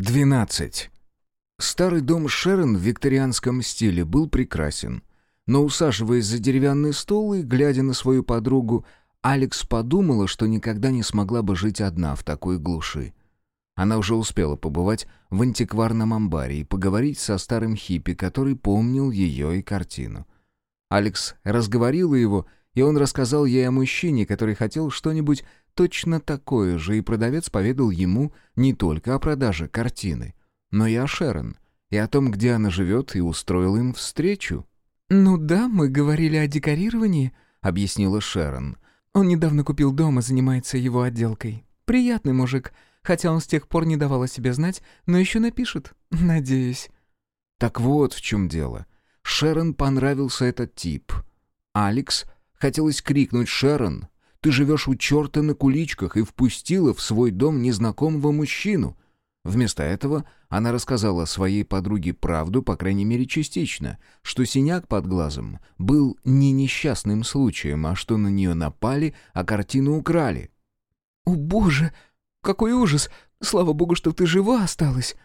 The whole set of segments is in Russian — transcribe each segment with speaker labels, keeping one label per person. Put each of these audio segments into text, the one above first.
Speaker 1: 12. Старый дом Шерон в викторианском стиле был прекрасен. Но усаживаясь за деревянный стол и глядя на свою подругу, Алекс подумала, что никогда не смогла бы жить одна в такой глуши. Она уже успела побывать в антикварном амбаре и поговорить со старым хиппи, который помнил ее и картину. Алекс разговорила его, и он рассказал ей о мужчине, который хотел что-нибудь точно такое же, и продавец поведал ему не только о продаже картины, но и о Шерон, и о том, где она живет, и устроил им встречу.
Speaker 2: «Ну да, мы говорили о декорировании», — объяснила Шерон. «Он недавно купил дом и занимается его отделкой. Приятный мужик, хотя он с тех пор не давал о себе знать, но еще напишет, надеюсь».
Speaker 1: Так вот в чем дело. Шерон понравился этот тип. Алекс хотелось крикнуть «Шерон, ты живешь у черта на куличках и впустила в свой дом незнакомого мужчину. Вместо этого она рассказала своей подруге правду, по крайней мере частично, что синяк под глазом был не несчастным случаем, а что на нее напали, а картину украли.
Speaker 2: «О боже, какой ужас! Слава богу, что ты жива осталась!»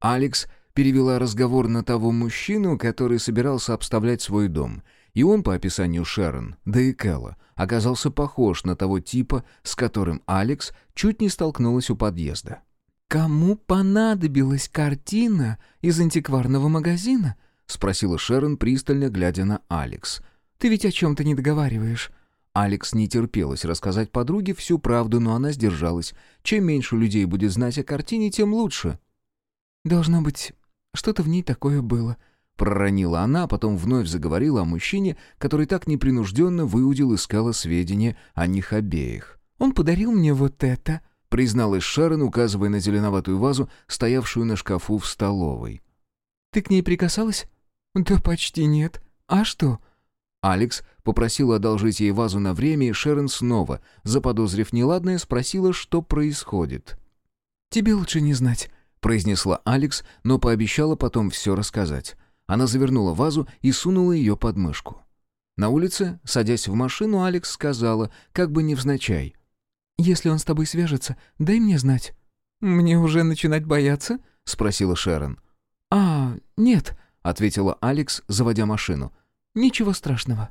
Speaker 1: Алекс перевела разговор на того мужчину, который собирался обставлять свой дом — и он, по описанию Шерон, да и Кэлла, оказался похож на того типа, с которым Алекс чуть не столкнулась у подъезда.
Speaker 2: «Кому понадобилась картина из антикварного магазина?» — спросила Шерон, пристально глядя на Алекс. «Ты ведь о чем-то не договариваешь».
Speaker 1: Алекс не терпелось рассказать подруге всю правду, но она сдержалась. Чем меньше людей будет знать о картине, тем лучше.
Speaker 2: «Должно быть, что-то в ней такое было»,
Speaker 1: Проронила она, а потом вновь заговорила о мужчине, который так непринужденно выудил из скала сведения о них обеих.
Speaker 2: «Он подарил мне вот это», —
Speaker 1: призналась Шарон, указывая на зеленоватую вазу, стоявшую на шкафу в столовой.
Speaker 2: «Ты к ней прикасалась?» «Да почти нет. А что?»
Speaker 1: Алекс попросила одолжить ей вазу на время, и Шерон снова, заподозрив неладное, спросила, что происходит.
Speaker 2: «Тебе лучше не знать», — произнесла Алекс, но пообещала потом все рассказать.
Speaker 1: Она завернула вазу и сунула ее под мышку. На улице, садясь в машину, Алекс сказала, как бы невзначай.
Speaker 2: «Если он с тобой свяжется, дай мне знать». «Мне уже начинать бояться?»
Speaker 1: — спросила Шерон.
Speaker 2: «А, нет», —
Speaker 1: ответила Алекс, заводя машину.
Speaker 2: «Ничего страшного».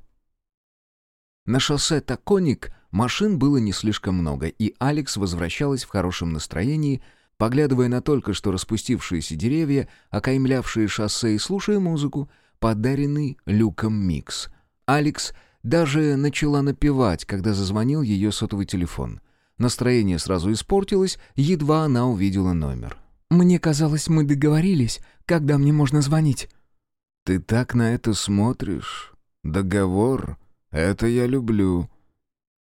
Speaker 1: На шоссе Таконик машин было не слишком много, и Алекс возвращалась в хорошем настроении, поглядывая на только что распустившиеся деревья, окаймлявшие шоссе и слушая музыку, подаренный Люком микс. Алекс даже начала напевать, когда зазвонил ее сотовый телефон. Настроение сразу испортилось, едва она увидела номер.
Speaker 2: «Мне казалось, мы договорились, когда мне можно звонить».
Speaker 1: «Ты так на это смотришь. Договор. Это я люблю».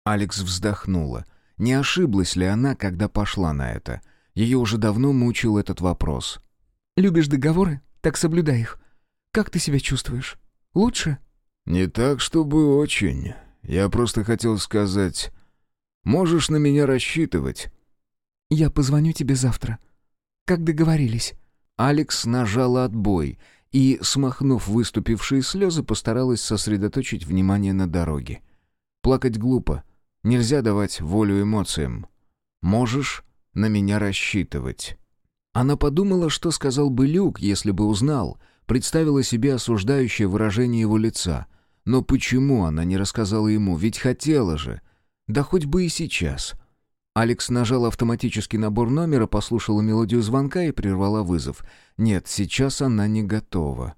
Speaker 1: Алекс вздохнула. Не ошиблась ли она, когда пошла на это? — ее уже давно мучил этот вопрос.
Speaker 2: «Любишь договоры? Так соблюдай их. Как ты себя чувствуешь? Лучше?»
Speaker 1: «Не так, чтобы очень. Я просто хотел сказать... Можешь на меня рассчитывать».
Speaker 2: «Я позвоню тебе завтра. Как договорились».
Speaker 1: Алекс нажала отбой и, смахнув выступившие слезы, постаралась сосредоточить внимание на дороге. Плакать глупо. Нельзя давать волю эмоциям. Можешь на меня рассчитывать. Она подумала, что сказал бы Люк, если бы узнал, представила себе осуждающее выражение его лица. Но почему она не рассказала ему, ведь хотела же. Да хоть бы и сейчас. Алекс нажал автоматический набор номера, послушала мелодию звонка и прервала вызов. Нет, сейчас она не готова.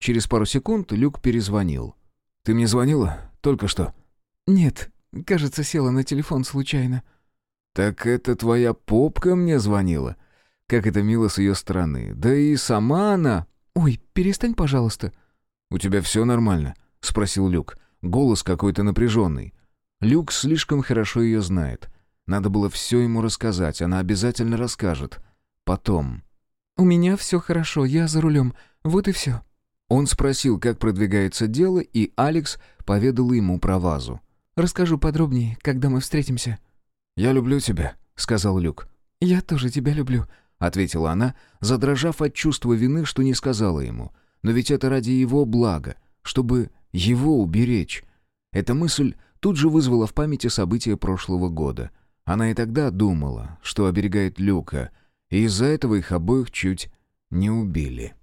Speaker 1: Через пару секунд Люк перезвонил. «Ты мне звонила? Только что?»
Speaker 2: «Нет, кажется, села на телефон случайно».
Speaker 1: «Так это твоя попка мне звонила?» Как это мило с ее стороны. Да и сама она...
Speaker 2: «Ой, перестань, пожалуйста».
Speaker 1: «У тебя все нормально?» — спросил Люк. Голос какой-то напряженный. Люк слишком хорошо ее знает. Надо было все ему рассказать, она обязательно расскажет. Потом.
Speaker 2: «У меня все хорошо, я за рулем. Вот и все».
Speaker 1: Он спросил, как продвигается дело, и Алекс поведал ему про вазу.
Speaker 2: «Расскажу подробнее, когда мы встретимся».
Speaker 1: «Я люблю тебя», — сказал Люк.
Speaker 2: «Я тоже тебя люблю», —
Speaker 1: ответила она, задрожав от чувства вины, что не сказала ему. «Но ведь это ради его блага, чтобы его уберечь». Эта мысль тут же вызвала в памяти события прошлого года. Она и тогда думала, что оберегает Люка, И из-за этого их обоих чуть не убили.